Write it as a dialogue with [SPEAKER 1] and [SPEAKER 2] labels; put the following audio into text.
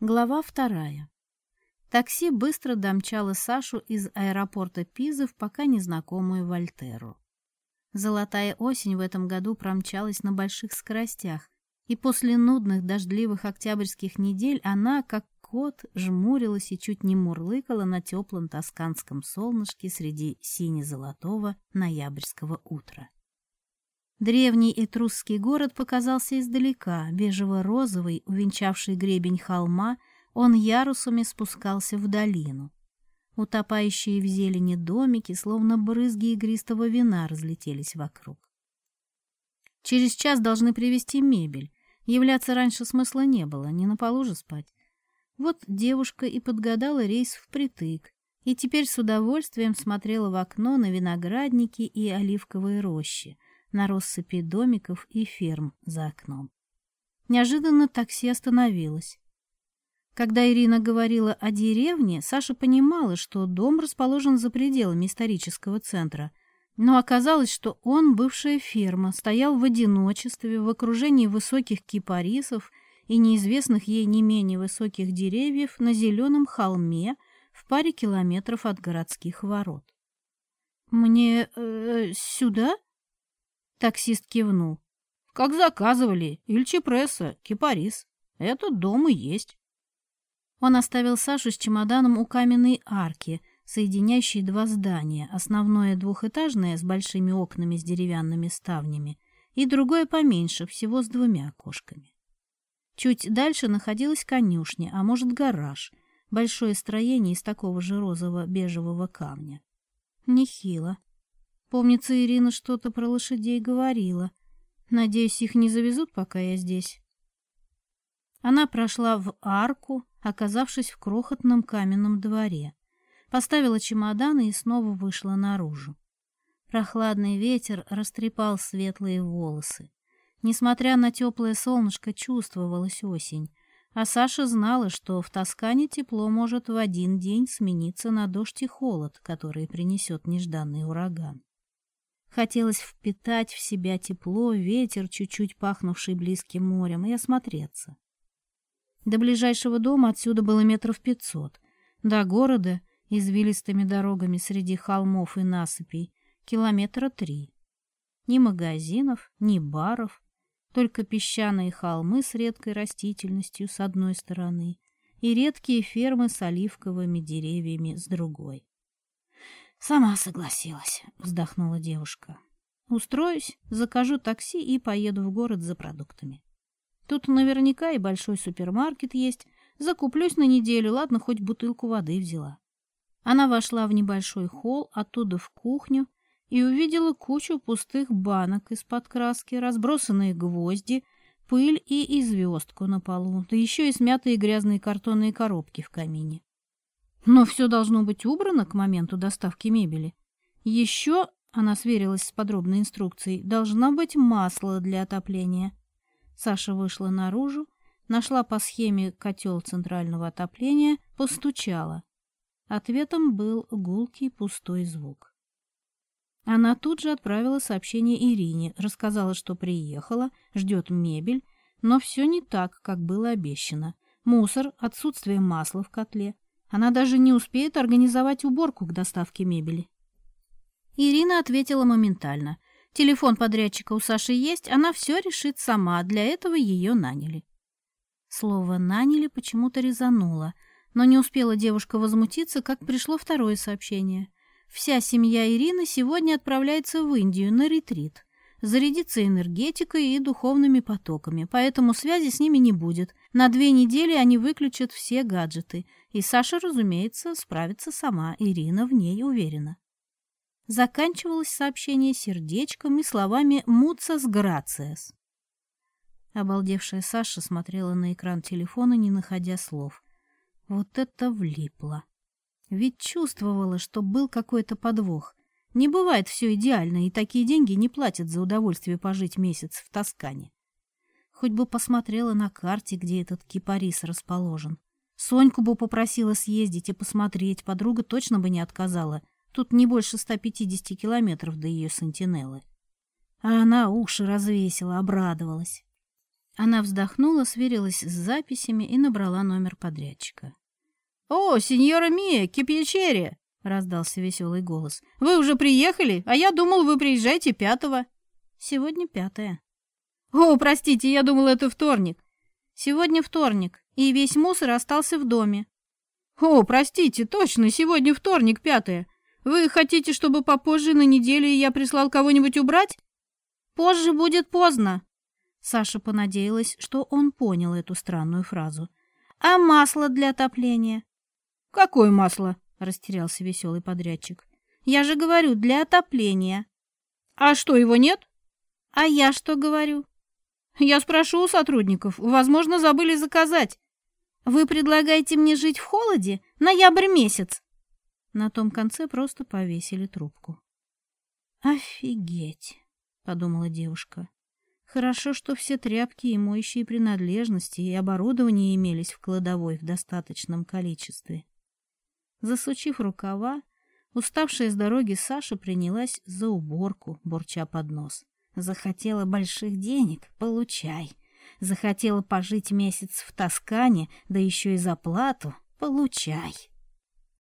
[SPEAKER 1] Глава вторая. Такси быстро домчало Сашу из аэропорта Пизы в пока незнакомую Вольтеру. Золотая осень в этом году промчалась на больших скоростях, и после нудных дождливых октябрьских недель она, как кот, жмурилась и чуть не мурлыкала на теплом тосканском солнышке среди сине-золотого ноябрьского утра. Древний этрусский город показался издалека, бежево-розовый, увенчавший гребень холма, он ярусами спускался в долину. Утопающие в зелени домики, словно брызги игристого вина, разлетелись вокруг. Через час должны привезти мебель. Являться раньше смысла не было, не на полу же спать. Вот девушка и подгадала рейс впритык, и теперь с удовольствием смотрела в окно на виноградники и оливковые рощи, на россыпи домиков и ферм за окном. Неожиданно такси остановилось. Когда Ирина говорила о деревне, Саша понимала, что дом расположен за пределами исторического центра, но оказалось, что он, бывшая ферма, стоял в одиночестве в окружении высоких кипарисов и неизвестных ей не менее высоких деревьев на зеленом холме в паре километров от городских ворот. «Мне э, сюда?» Таксист кивнул. Как заказывали, Ильчепресса, Кипарис. Этот дом и есть. Он оставил Сашу с чемоданом у каменной арки, соединяющей два здания, основное двухэтажное с большими окнами с деревянными ставнями и другое поменьше, всего с двумя окошками. Чуть дальше находилась конюшня, а может гараж, большое строение из такого же розово-бежевого камня. Нехило. Помнится, Ирина что-то про лошадей говорила. Надеюсь, их не завезут, пока я здесь. Она прошла в арку, оказавшись в крохотном каменном дворе. Поставила чемоданы и снова вышла наружу. Прохладный ветер растрепал светлые волосы. Несмотря на теплое солнышко, чувствовалась осень. А Саша знала, что в Тоскане тепло может в один день смениться на дождь и холод, который принесет нежданный ураган. Хотелось впитать в себя тепло, ветер, чуть-чуть пахнувший близким морем, и осмотреться. До ближайшего дома отсюда было метров пятьсот. До города, извилистыми дорогами среди холмов и насыпей, километра три. Ни магазинов, ни баров, только песчаные холмы с редкой растительностью с одной стороны и редкие фермы с оливковыми деревьями с другой. «Сама согласилась», — вздохнула девушка. «Устроюсь, закажу такси и поеду в город за продуктами. Тут наверняка и большой супермаркет есть. Закуплюсь на неделю, ладно, хоть бутылку воды взяла». Она вошла в небольшой холл, оттуда в кухню, и увидела кучу пустых банок из-под краски, разбросанные гвозди, пыль и известку на полу, да еще и смятые грязные картонные коробки в камине. Но все должно быть убрано к моменту доставки мебели. Еще, она сверилась с подробной инструкцией, должна быть масло для отопления. Саша вышла наружу, нашла по схеме котел центрального отопления, постучала. Ответом был гулкий пустой звук. Она тут же отправила сообщение Ирине, рассказала, что приехала, ждет мебель, но все не так, как было обещано. Мусор, отсутствие масла в котле, она даже не успеет организовать уборку к доставке мебели. Ирина ответила моментально. Телефон подрядчика у Саши есть, она все решит сама, для этого ее наняли. Слово «наняли» почему-то резануло, но не успела девушка возмутиться, как пришло второе сообщение. Вся семья Ирины сегодня отправляется в Индию на ретрит зарядиться энергетикой и духовными потоками, поэтому связи с ними не будет. На две недели они выключат все гаджеты, и Саша, разумеется, справится сама, Ирина в ней уверена. Заканчивалось сообщение сердечком и словами «Муцас грациас». Обалдевшая Саша смотрела на экран телефона, не находя слов. Вот это влипло! Ведь чувствовала, что был какой-то подвох. Не бывает все идеально, и такие деньги не платят за удовольствие пожить месяц в Тоскане. Хоть бы посмотрела на карте, где этот кипарис расположен. Соньку бы попросила съездить и посмотреть, подруга точно бы не отказала. Тут не больше 150 километров до ее сантинелы. А она уши развесила, обрадовалась. Она вздохнула, сверилась с записями и набрала номер подрядчика. — О, сеньора Мия, кипьячери! раздался веселый голос. «Вы уже приехали? А я думал, вы приезжаете пятого». «Сегодня пятое». «О, простите, я думал, это вторник». «Сегодня вторник, и весь мусор остался в доме». «О, простите, точно, сегодня вторник, пятое. Вы хотите, чтобы попозже на неделе я прислал кого-нибудь убрать?» «Позже будет поздно». Саша понадеялась, что он понял эту странную фразу. «А масло для отопления?» «Какое масло?» — растерялся веселый подрядчик. «Я же говорю, для отопления». «А что, его нет?» «А я что говорю?» «Я спрошу у сотрудников. Возможно, забыли заказать». «Вы предлагаете мне жить в холоде? Ноябрь месяц!» На том конце просто повесили трубку. «Офигеть!» — подумала девушка. «Хорошо, что все тряпки и моющие принадлежности и оборудование имелись в кладовой в достаточном количестве». Засучив рукава, уставшая с дороги Саша принялась за уборку, бурча под нос. Захотела больших денег — получай. Захотела пожить месяц в Тоскане, да еще и за плату — получай.